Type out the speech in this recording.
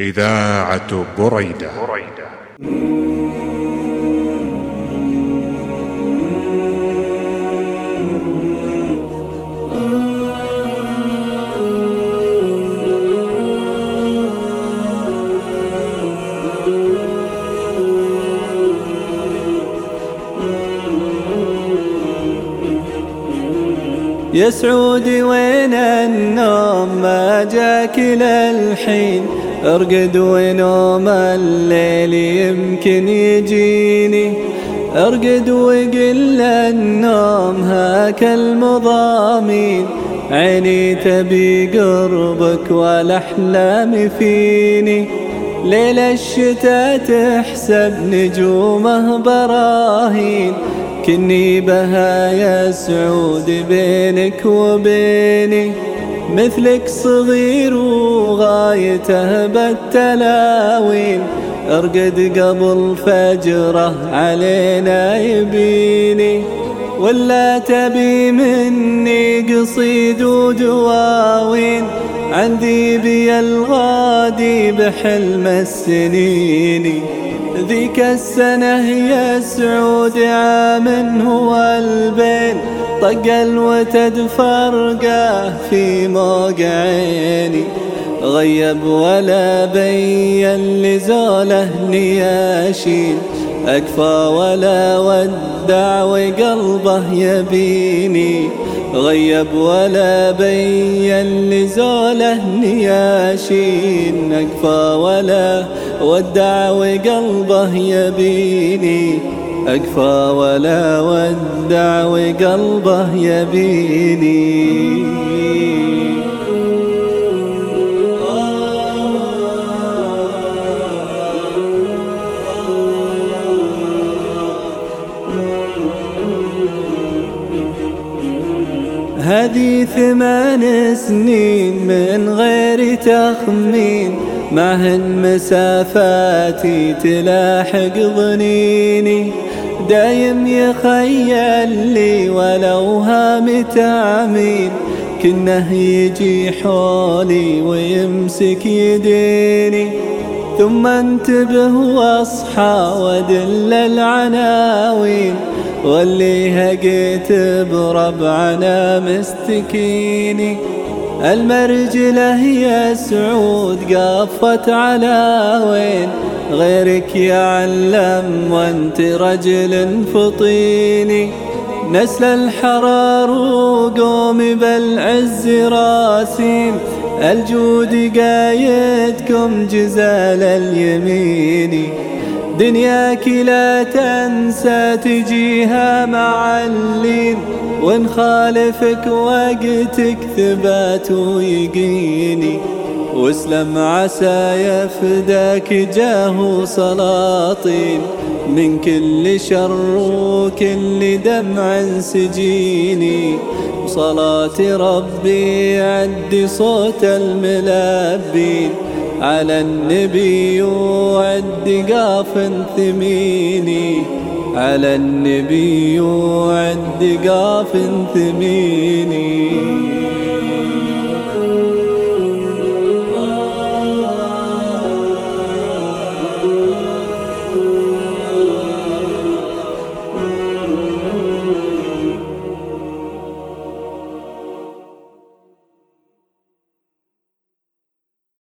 إذاعة بريدة, بريدة. يا سعودي وين النوم ما جاك للحين ارقد ونوم الليل يمكن يجيني ارقد وقل النوم هاك المضامين عيني تبي قربك والاحلام فيني ليل الشتاء تحسب نجومه براهين كني بها يا سعود بينك وبيني مثلك صغير وغايته بالتلاوين. أرقد قبل فجره علينا يبيني. ولا تبي مني قصيد ودواوين. عندي بي الغادي بحلم السنين. ذيك السنة يا السعود عام هو طقل وتدفرقه في موقع عيني غيب ولا بين لزوله نياشين أكفى ولا ودع وقلبه يبيني. غيب ولا بين لزوله نياشين أكفى ولا ودع وقلبه يبيني. أكفى ولا ودع وقلبه يبيني. هذه ثمان سنين من غير تخمين معهن مسافاتي تلاحق ظنيني. دايم يخيل لي ولو هامت عميل كنه يجي حولي ويمسك يديني. ثم انتبه واصحى وادل العناوين واللي هقيت بربعنا مستكيني. المرجلة هي سعود قفت على وين غيرك يعلم وانت رجل فطيني. نسل الحرار وقوم بالعز راسين الجود قايدكم جزال اليمين. دنياك لا تنسى تجيها معلين ونخالفك وقتك ثبات ويقيني واسلم عسى يفداك جاه سلاطين من كل شر وكل دمع سجيني. وصلاة ربي عدي صوت الملابين على النبي وعدي قاف ثميني. على النبي وعد قاف ثميني.